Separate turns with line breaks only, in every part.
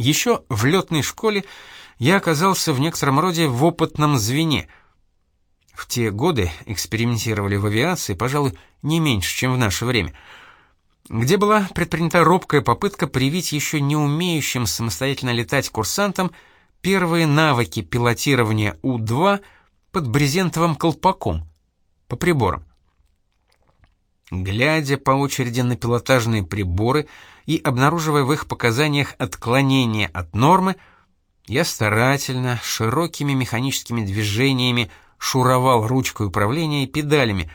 Еще в летной школе я оказался в некотором роде в опытном звене. В те годы экспериментировали в авиации, пожалуй, не меньше, чем в наше время, где была предпринята робкая попытка привить еще не умеющим самостоятельно летать курсантам первые навыки пилотирования У-2 под брезентовым колпаком по приборам. Глядя по очереди на пилотажные приборы и обнаруживая в их показаниях отклонения от нормы, я старательно, широкими механическими движениями шуровал ручкой управления и педалями,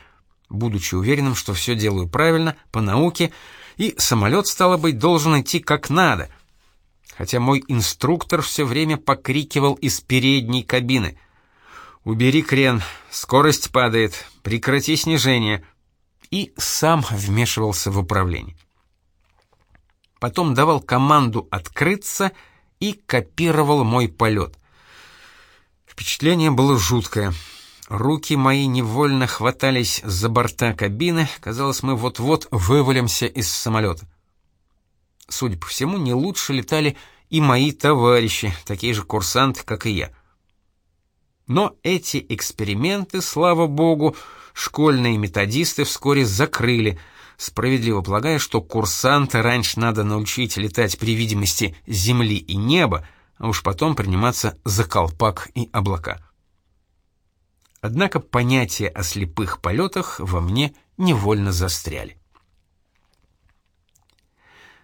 будучи уверенным, что все делаю правильно, по науке, и самолет, стало быть, должен идти как надо. Хотя мой инструктор все время покрикивал из передней кабины. «Убери крен, скорость падает, прекрати снижение», и сам вмешивался в управление. Потом давал команду открыться и копировал мой полет. Впечатление было жуткое. Руки мои невольно хватались за борта кабины, казалось, мы вот-вот вывалимся из самолета. Судя по всему, не лучше летали и мои товарищи, такие же курсанты, как и я. Но эти эксперименты, слава богу, школьные методисты вскоре закрыли, справедливо полагая, что курсанта раньше надо научить летать при видимости земли и неба, а уж потом приниматься за колпак и облака. Однако понятия о слепых полетах во мне невольно застряли.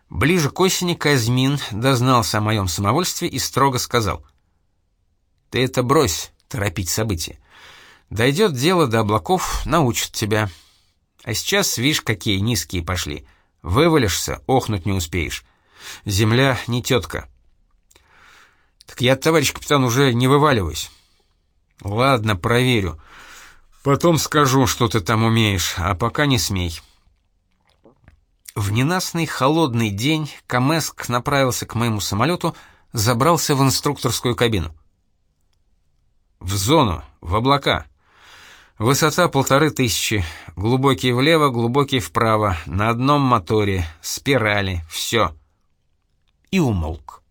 Ближе к осени Казмин дознался о моем самовольстве и строго сказал: "Ты это брось, торопить события. Дойдет дело до облаков, научат тебя. А сейчас, видишь, какие низкие пошли. Вывалишься, охнуть не успеешь. Земля не тетка. Так я, товарищ капитан, уже не вываливаюсь. Ладно, проверю. Потом скажу, что ты там умеешь, а пока не смей. В ненастный холодный день Камеск направился к моему самолету, забрался в инструкторскую кабину. В зону, в облака. Высота полторы тысячи, глубокий влево, глубокий вправо, на одном моторе, спирали, все. И умолк.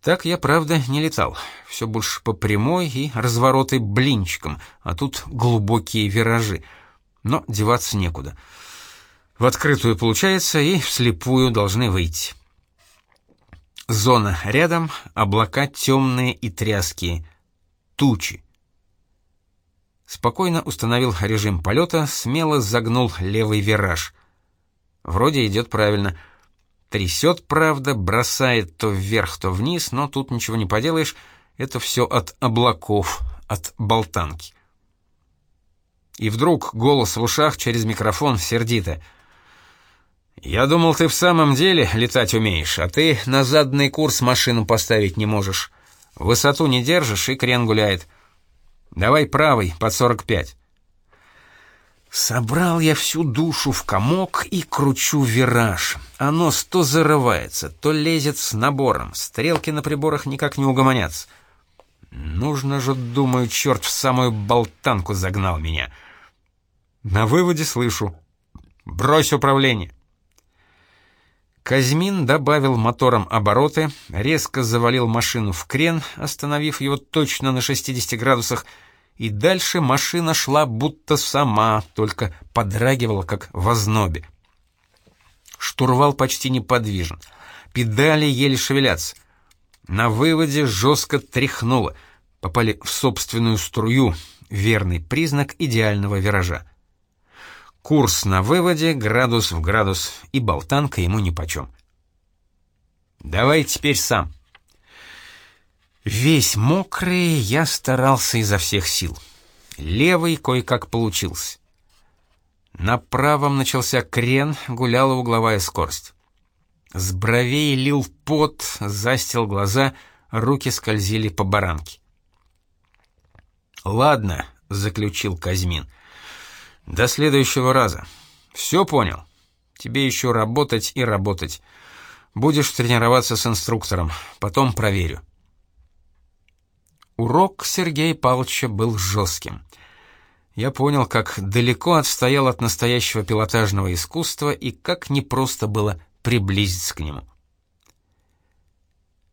Так я, правда, не летал. Все больше по прямой и развороты блинчиком, а тут глубокие виражи. Но деваться некуда. В открытую получается, и вслепую должны выйти. Зона рядом, облака темные и тряские. Тучи. Спокойно установил режим полета, смело загнул левый вираж. Вроде идет правильно. Трясет, правда, бросает то вверх, то вниз, но тут ничего не поделаешь, это все от облаков, от болтанки. И вдруг голос в ушах через микрофон сердито. «Я думал, ты в самом деле летать умеешь, а ты на задний курс машину поставить не можешь. Высоту не держишь, и крен гуляет. Давай правый, под 45. Собрал я всю душу в комок и кручу вираж. Оно то зарывается, то лезет с набором. Стрелки на приборах никак не угомонятся. Нужно же, думаю, черт в самую болтанку загнал меня. На выводе слышу. Брось управление. Казьмин добавил мотором обороты, резко завалил машину в крен, остановив его точно на 60 градусах, и дальше машина шла будто сама, только подрагивала, как в ознобе. Штурвал почти неподвижен, педали еле шевелятся. На выводе жестко тряхнуло, попали в собственную струю, верный признак идеального виража. Курс на выводе, градус в градус, и болтанка ему нипочем. «Давай теперь сам». Весь мокрый, я старался изо всех сил. Левый кое-как получился. На правом начался крен, гуляла угловая скорость. С бровей лил пот, застил глаза, руки скользили по баранке. «Ладно», — заключил Казьмин, — до следующего раза. Все понял? Тебе еще работать и работать. Будешь тренироваться с инструктором, потом проверю. Урок Сергея Павловича был жестким. Я понял, как далеко отстоял от настоящего пилотажного искусства и как непросто было приблизиться к нему.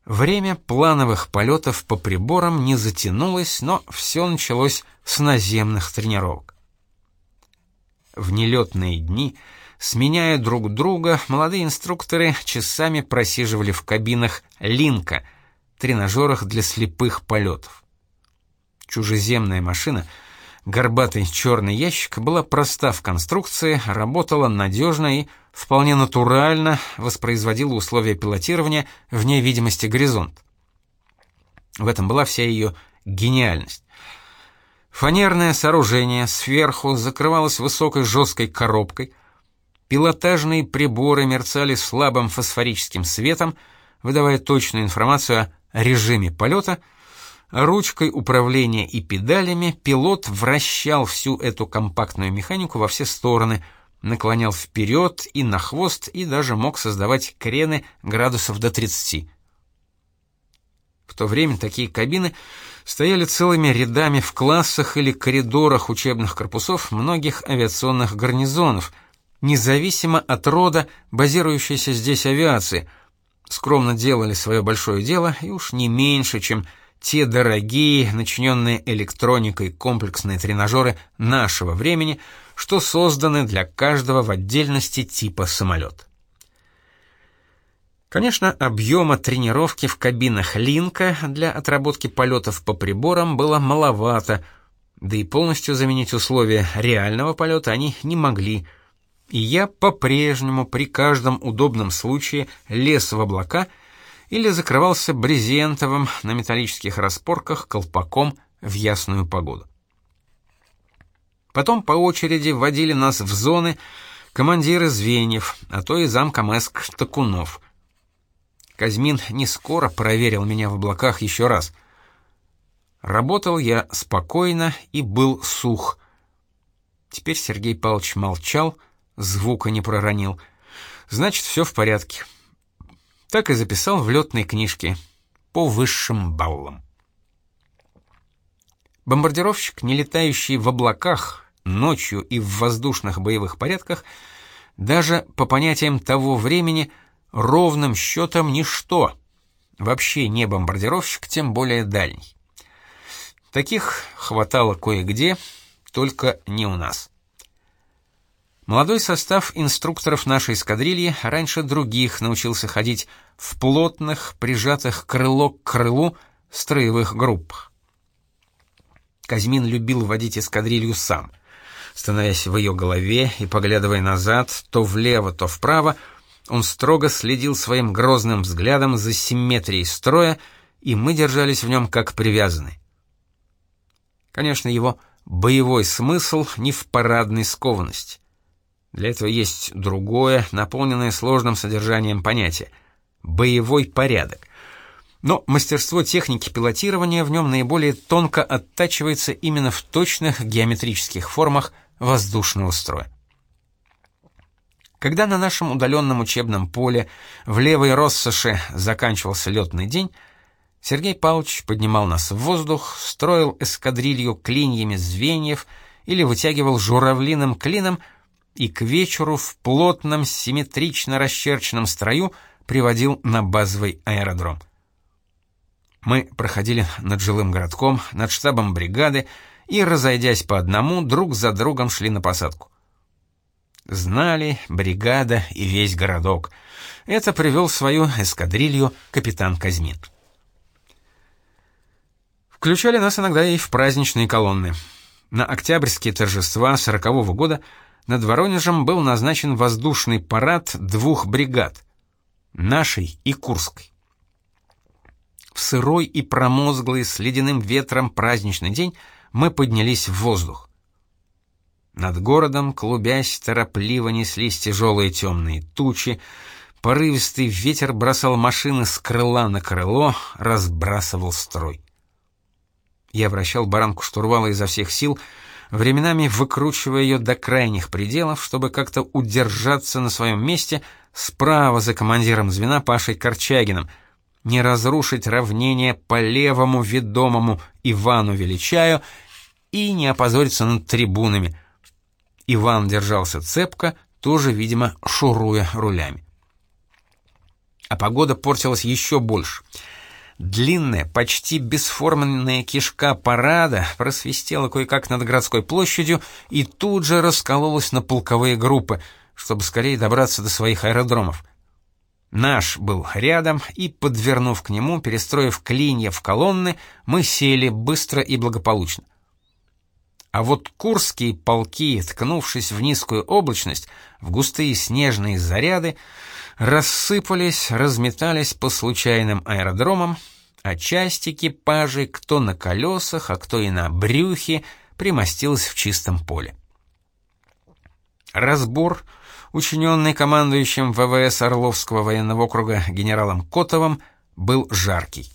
Время плановых полетов по приборам не затянулось, но все началось с наземных тренировок. В нелетные дни, сменяя друг друга, молодые инструкторы часами просиживали в кабинах «Линка», тренажерах для слепых полетов. Чужеземная машина, горбатый черный ящик, была проста в конструкции, работала надежно и вполне натурально воспроизводила условия пилотирования вне видимости горизонта. В этом была вся ее гениальность. Фанерное сооружение сверху закрывалось высокой жесткой коробкой, пилотажные приборы мерцали слабым фосфорическим светом, выдавая точную информацию о режиме полета, ручкой управления и педалями пилот вращал всю эту компактную механику во все стороны – наклонял вперед и на хвост и даже мог создавать крены градусов до 30. В то время такие кабины стояли целыми рядами в классах или коридорах учебных корпусов многих авиационных гарнизонов, независимо от рода базирующейся здесь авиации, скромно делали свое большое дело и уж не меньше, чем те дорогие, начиненные электроникой комплексные тренажеры нашего времени — что созданы для каждого в отдельности типа самолет. Конечно, объема тренировки в кабинах Линка для отработки полетов по приборам было маловато, да и полностью заменить условия реального полета они не могли. И я по-прежнему при каждом удобном случае лез в облака или закрывался брезентовым на металлических распорках колпаком в ясную погоду. Потом по очереди вводили нас в зоны командиры звеньев, а то и замком эск Такунов. Казьмин не скоро проверил меня в облаках еще раз. Работал я спокойно и был сух. Теперь Сергей Павлович молчал, звука не проронил. Значит, все в порядке. Так и записал в летной книжке по высшим баллам. Бомбардировщик, не летающий в облаках, ночью и в воздушных боевых порядках, даже по понятиям того времени, ровным счетом ничто. Вообще не бомбардировщик, тем более дальний. Таких хватало кое-где, только не у нас. Молодой состав инструкторов нашей эскадрильи раньше других научился ходить в плотных, прижатых крыло к крылу строевых группах. Казьмин любил водить эскадрилью сам — становясь в ее голове и поглядывая назад, то влево, то вправо, он строго следил своим грозным взглядом за симметрией строя, и мы держались в нем как привязанные. Конечно, его боевой смысл не в парадной скованности. Для этого есть другое, наполненное сложным содержанием понятие — боевой порядок. Но мастерство техники пилотирования в нем наиболее тонко оттачивается именно в точных геометрических формах воздушного строя. Когда на нашем удаленном учебном поле в левой россоши заканчивался летный день, Сергей Павлович поднимал нас в воздух, строил эскадрилью клиньями звеньев или вытягивал журавлиным клином и к вечеру в плотном симметрично расчерченном строю приводил на базовый аэродром. Мы проходили над жилым городком, над штабом бригады, и, разойдясь по одному, друг за другом шли на посадку. Знали бригада и весь городок. Это привел свою эскадрилью капитан Казьмин. Включали нас иногда и в праздничные колонны. На октябрьские торжества сорокового года над Воронежем был назначен воздушный парад двух бригад — нашей и Курской. В сырой и промозглый с ледяным ветром праздничный день — мы поднялись в воздух. Над городом, клубясь, торопливо неслись тяжелые темные тучи, порывистый ветер бросал машины с крыла на крыло, разбрасывал строй. Я вращал баранку штурвала изо всех сил, временами выкручивая ее до крайних пределов, чтобы как-то удержаться на своем месте справа за командиром звена Пашей Корчагиным, не разрушить равнение по левому ведомому Ивану Величаю и не опозориться над трибунами. Иван держался цепко, тоже, видимо, шуруя рулями. а погода портилась еще больше. Длинная, почти бесформенная кишка парада просвистела кое-как над городской площадью и тут же раскололась на полковые группы, чтобы скорее добраться до своих аэродромов. Наш был рядом, и, подвернув к нему, перестроив клинья в колонны, мы сели быстро и благополучно. А вот курские полки, ткнувшись в низкую облачность, в густые снежные заряды, рассыпались, разметались по случайным аэродромам, а часть экипажей, кто на колесах, а кто и на брюхе, примостилась в чистом поле. Разбор, учиненный командующим ВВС Орловского военного округа генералом Котовым, был жаркий.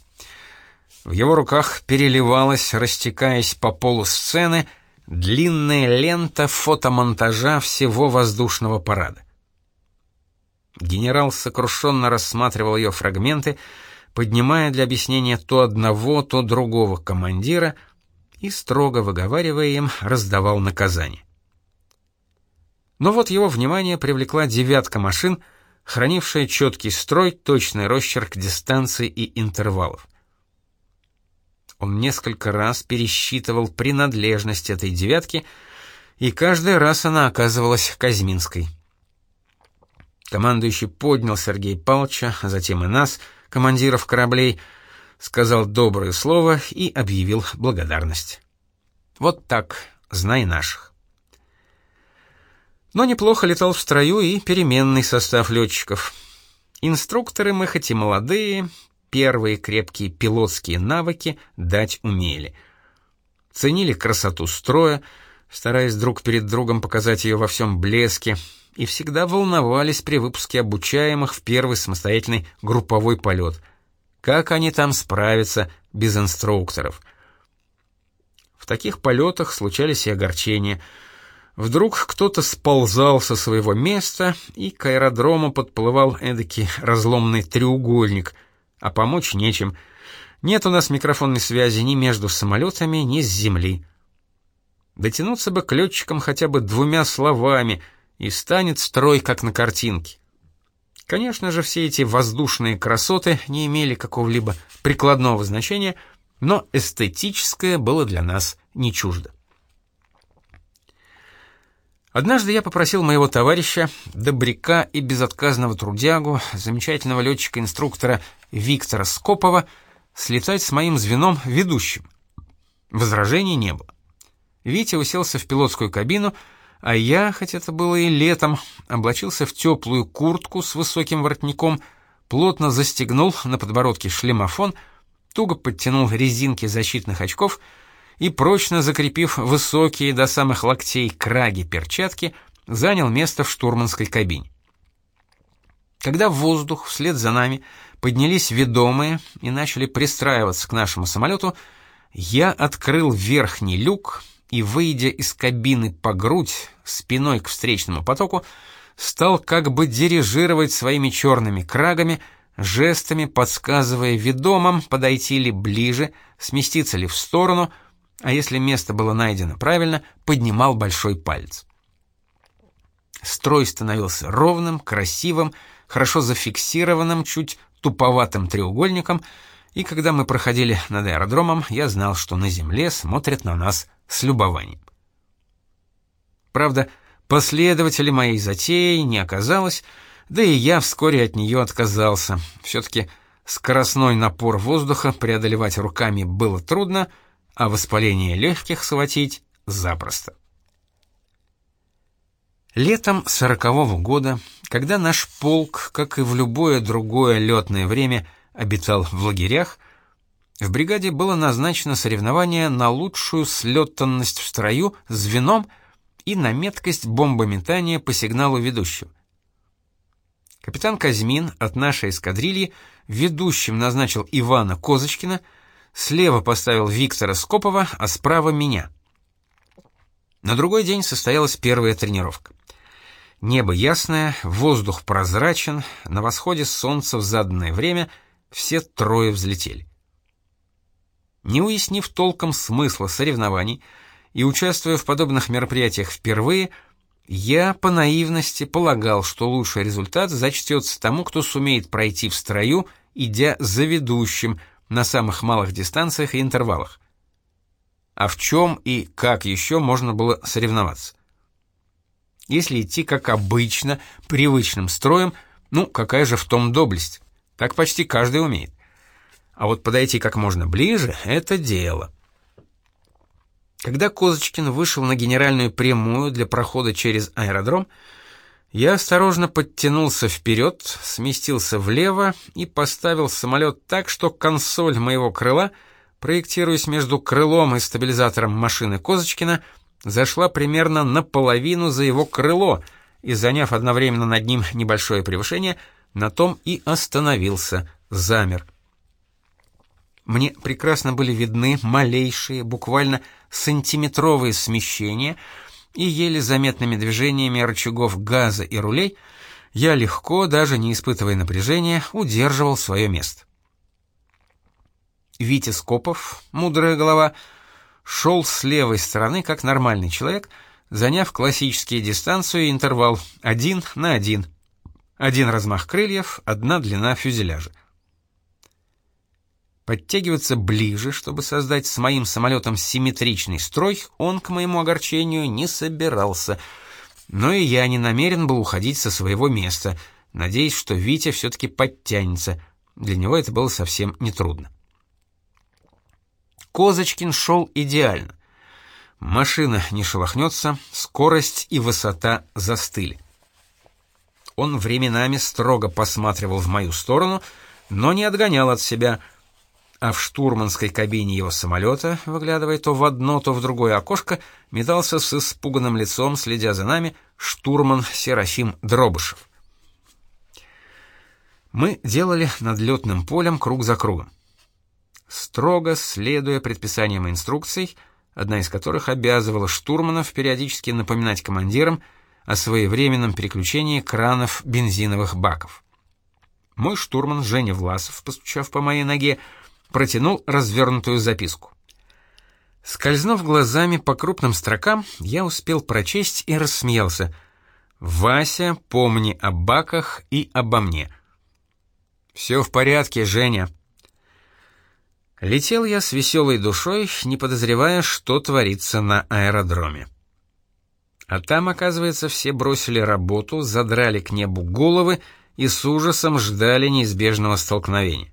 В его руках переливалась, растекаясь по полу сцены, длинная лента фотомонтажа всего воздушного парада. Генерал сокрушенно рассматривал ее фрагменты, поднимая для объяснения то одного, то другого командира и, строго выговаривая им, раздавал наказание. Но вот его внимание привлекла девятка машин, хранившая четкий строй, точный росчерк дистанций и интервалов. Он несколько раз пересчитывал принадлежность этой девятки, и каждый раз она оказывалась Казьминской. Командующий поднял Сергея Павловича, а затем и нас, командиров кораблей, сказал доброе слово и объявил благодарность. Вот так, знай наших. Но неплохо летал в строю и переменный состав летчиков. Инструкторы мы хоть и молодые, первые крепкие пилотские навыки дать умели. Ценили красоту строя, стараясь друг перед другом показать ее во всем блеске, и всегда волновались при выпуске обучаемых в первый самостоятельный групповой полет. Как они там справятся без инструкторов? В таких полетах случались и огорчения. Вдруг кто-то сползал со своего места, и к аэродрому подплывал эдакий разломный треугольник — а помочь нечем. Нет у нас микрофонной связи ни между самолетами, ни с земли. Дотянуться бы к летчикам хотя бы двумя словами, и станет строй, как на картинке. Конечно же, все эти воздушные красоты не имели какого-либо прикладного значения, но эстетическое было для нас не чуждо. Однажды я попросил моего товарища, добряка и безотказного трудягу, замечательного летчика-инструктора Виктора Скопова, слетать с моим звеном ведущим. Возражений не было. Витя уселся в пилотскую кабину, а я, хоть это было и летом, облачился в теплую куртку с высоким воротником, плотно застегнул на подбородке шлемофон, туго подтянул резинки защитных очков — и, прочно закрепив высокие до самых локтей краги перчатки, занял место в штурманской кабине. Когда воздух вслед за нами поднялись ведомые и начали пристраиваться к нашему самолету, я открыл верхний люк и, выйдя из кабины по грудь, спиной к встречному потоку, стал как бы дирижировать своими черными крагами, жестами подсказывая ведомым, подойти ли ближе, сместиться ли в сторону — а если место было найдено правильно, поднимал большой палец. Строй становился ровным, красивым, хорошо зафиксированным, чуть туповатым треугольником, и когда мы проходили над аэродромом, я знал, что на земле смотрят на нас с любованием. Правда, последователей моей затеи не оказалось, да и я вскоре от нее отказался. Все-таки скоростной напор воздуха преодолевать руками было трудно, а воспаление легких схватить запросто. Летом сорокового года, когда наш полк, как и в любое другое летное время, обитал в лагерях, в бригаде было назначено соревнование на лучшую слетанность в строю звеном и на меткость бомбометания по сигналу ведущего. Капитан Казьмин от нашей эскадрильи ведущим назначил Ивана Козочкина — Слева поставил Виктора Скопова, а справа меня. На другой день состоялась первая тренировка. Небо ясное, воздух прозрачен, на восходе солнца в заданное время все трое взлетели. Не уяснив толком смысла соревнований и участвуя в подобных мероприятиях впервые, Я по наивности полагал, что лучший результат зачтется тому, кто сумеет пройти в строю, идя за ведущим на самых малых дистанциях и интервалах. А в чем и как еще можно было соревноваться? Если идти как обычно, привычным строем, ну, какая же в том доблесть? Так почти каждый умеет. А вот подойти как можно ближе — это дело. Когда Козочкин вышел на генеральную прямую для прохода через аэродром, я осторожно подтянулся вперед, сместился влево и поставил самолет так, что консоль моего крыла, проектируясь между крылом и стабилизатором машины Козочкина, зашла примерно наполовину за его крыло и, заняв одновременно над ним небольшое превышение, на том и остановился, замер. Мне прекрасно были видны малейшие, буквально сантиметровые смещения, и еле заметными движениями рычагов газа и рулей я легко, даже не испытывая напряжения, удерживал свое место. Витя Скопов, мудрая голова, шел с левой стороны, как нормальный человек, заняв классические дистанцию и интервал один на один. Один размах крыльев, одна длина фюзеляжа. Подтягиваться ближе, чтобы создать с моим самолетом симметричный строй, он, к моему огорчению, не собирался. Но и я не намерен был уходить со своего места, надеясь, что Витя все-таки подтянется. Для него это было совсем нетрудно. Козочкин шел идеально. Машина не шелохнется, скорость и высота застыли. Он временами строго посматривал в мою сторону, но не отгонял от себя — а в штурманской кабине его самолета, выглядывая то в одно, то в другое окошко, метался с испуганным лицом, следя за нами, штурман Серафим Дробышев. Мы делали над летным полем круг за кругом. Строго следуя предписаниям и инструкций, одна из которых обязывала штурманов периодически напоминать командирам о своевременном переключении кранов бензиновых баков. Мой штурман Женя Власов, постучав по моей ноге, протянул развернутую записку. Скользнув глазами по крупным строкам, я успел прочесть и рассмеялся. «Вася, помни о баках и обо мне». «Все в порядке, Женя». Летел я с веселой душой, не подозревая, что творится на аэродроме. А там, оказывается, все бросили работу, задрали к небу головы и с ужасом ждали неизбежного столкновения.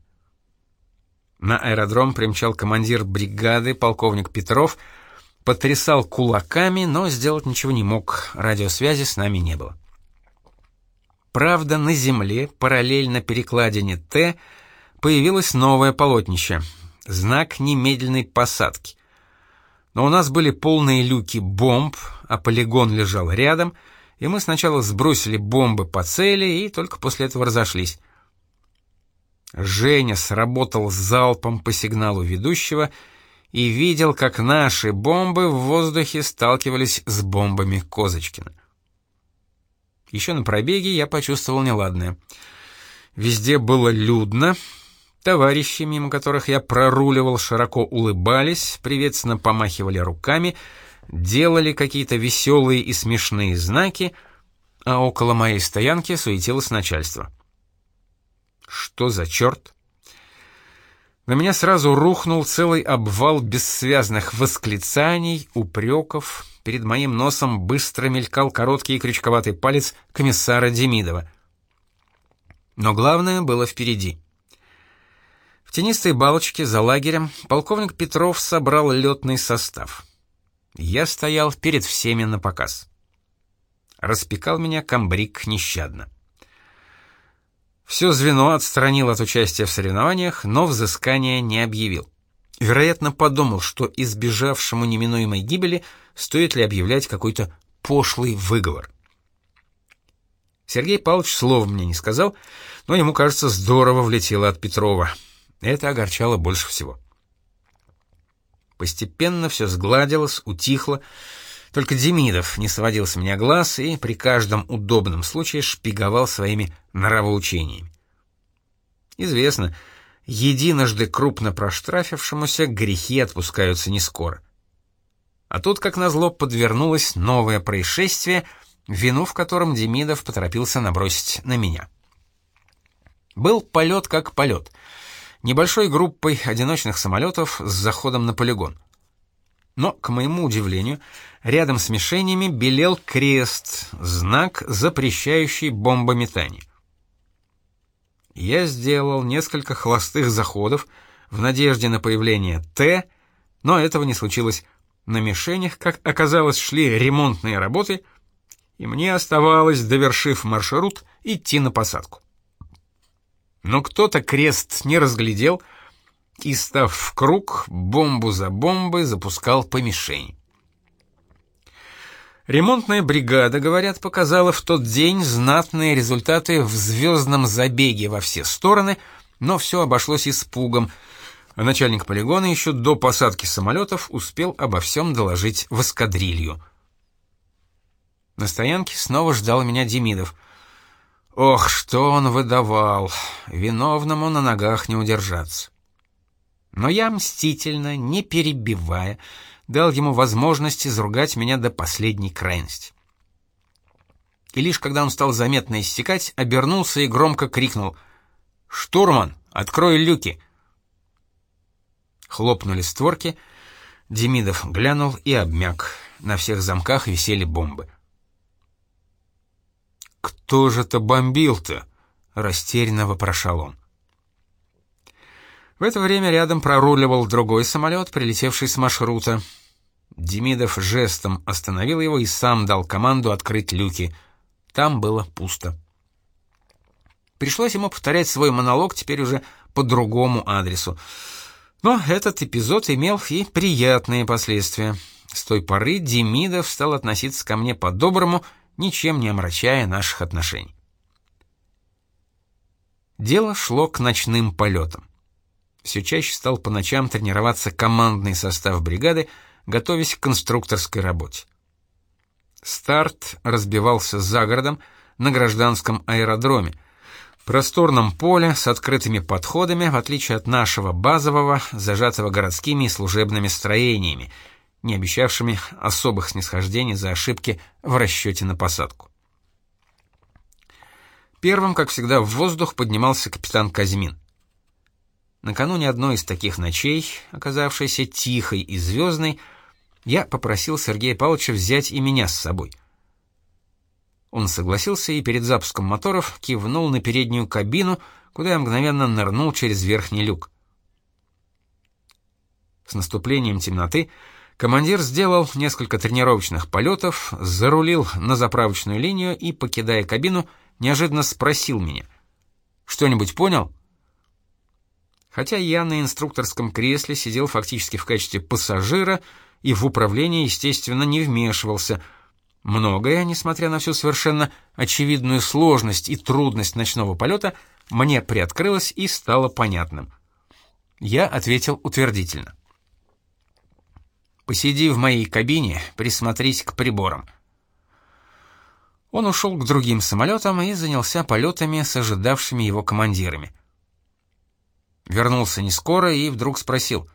На аэродром примчал командир бригады, полковник Петров, потрясал кулаками, но сделать ничего не мог, радиосвязи с нами не было. Правда, на земле, параллельно перекладине Т, появилось новое полотнище — знак немедленной посадки. Но у нас были полные люки бомб, а полигон лежал рядом, и мы сначала сбросили бомбы по цели и только после этого разошлись. Женя сработал залпом по сигналу ведущего и видел, как наши бомбы в воздухе сталкивались с бомбами Козочкина. Еще на пробеге я почувствовал неладное. Везде было людно. Товарищи, мимо которых я проруливал, широко улыбались, приветственно помахивали руками, делали какие-то веселые и смешные знаки, а около моей стоянки суетилось начальство. Что за черт? На меня сразу рухнул целый обвал бессвязных восклицаний, упреков. Перед моим носом быстро мелькал короткий крючковатый палец комиссара Демидова. Но главное было впереди. Тенистой балочке за лагерем полковник Петров собрал летный состав. Я стоял перед всеми на показ. Распекал меня комбриг нещадно. Все звено отстранил от участия в соревнованиях, но взыскания не объявил. Вероятно, подумал, что избежавшему неминуемой гибели стоит ли объявлять какой-то пошлый выговор. Сергей Павлович слова мне не сказал, но ему, кажется, здорово влетело от Петрова. Это огорчало больше всего. Постепенно все сгладилось, утихло, только Демидов не сводил с меня глаз и при каждом удобном случае шпиговал своими нравоучениями. Известно, единожды крупно проштрафившемуся грехи отпускаются не скоро. А тут, как назло, подвернулось новое происшествие, вину в котором Демидов поторопился набросить на меня. Был полет как полет. Небольшой группой одиночных самолетов с заходом на полигон. Но, к моему удивлению, рядом с мишенями белел крест, знак, запрещающий бомбометание. Я сделал несколько холостых заходов в надежде на появление Т, но этого не случилось. На мишенях, как оказалось, шли ремонтные работы, и мне оставалось, довершив маршрут, идти на посадку. Но кто-то крест не разглядел — и, став в круг, бомбу за бомбой запускал по мишени. Ремонтная бригада, говорят, показала в тот день знатные результаты в звездном забеге во все стороны, но все обошлось испугом, а начальник полигона еще до посадки самолетов успел обо всем доложить в эскадрилью. На стоянке снова ждал меня Демидов. Ох, что он выдавал! Виновному на ногах не удержаться. Но я мстительно, не перебивая, дал ему возможность изругать меня до последней крайности. И лишь когда он стал заметно иссякать, обернулся и громко крикнул «Штурман, открой люки!» Хлопнули створки, Демидов глянул и обмяк. На всех замках висели бомбы. «Кто же это бомбил-то?» — растерянно вопрошал он. В это время рядом проруливал другой самолет, прилетевший с маршрута. Демидов жестом остановил его и сам дал команду открыть люки. Там было пусто. Пришлось ему повторять свой монолог теперь уже по другому адресу. Но этот эпизод имел и приятные последствия. С той поры Демидов стал относиться ко мне по-доброму, ничем не омрачая наших отношений. Дело шло к ночным полетам все чаще стал по ночам тренироваться командный состав бригады, готовясь к конструкторской работе. Старт разбивался за городом на гражданском аэродроме, просторном поле с открытыми подходами, в отличие от нашего базового, зажатого городскими и служебными строениями, не обещавшими особых снисхождений за ошибки в расчете на посадку. Первым, как всегда, в воздух поднимался капитан Казьмин. Накануне одной из таких ночей, оказавшейся тихой и звездной, я попросил Сергея Павловича взять и меня с собой. Он согласился и перед запуском моторов кивнул на переднюю кабину, куда я мгновенно нырнул через верхний люк. С наступлением темноты командир сделал несколько тренировочных полетов, зарулил на заправочную линию и, покидая кабину, неожиданно спросил меня: "Что-нибудь понял?" Хотя я на инструкторском кресле сидел фактически в качестве пассажира и в управление, естественно, не вмешивался. Многое, несмотря на всю совершенно очевидную сложность и трудность ночного полета, мне приоткрылось и стало понятным. Я ответил утвердительно. «Посиди в моей кабине, присмотрись к приборам». Он ушел к другим самолетам и занялся полетами с ожидавшими его командирами. Вернулся не скоро и вдруг спросил: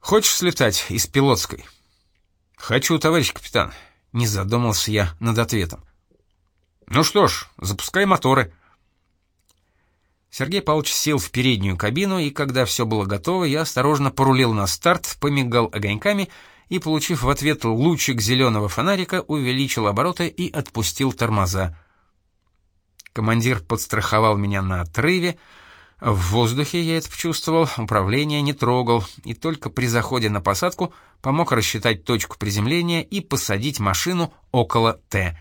"Хочешь слетать из пилотской?" "Хочу, товарищ капитан", не задумался я над ответом. "Ну что ж, запускай моторы". Сергей Павлович сел в переднюю кабину, и когда все было готово, я осторожно порулил на старт, помигал огоньками и, получив в ответ лучик зеленого фонарика, увеличил обороты и отпустил тормоза. Командир подстраховал меня на отрыве, в воздухе я это почувствовал, управление не трогал, и только при заходе на посадку помог рассчитать точку приземления и посадить машину около Т.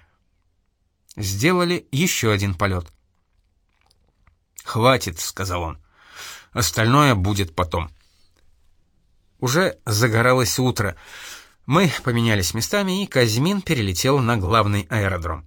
Сделали еще один полет. «Хватит», — сказал он. «Остальное будет потом». Уже загоралось утро. Мы поменялись местами, и Казьмин перелетел на главный аэродром.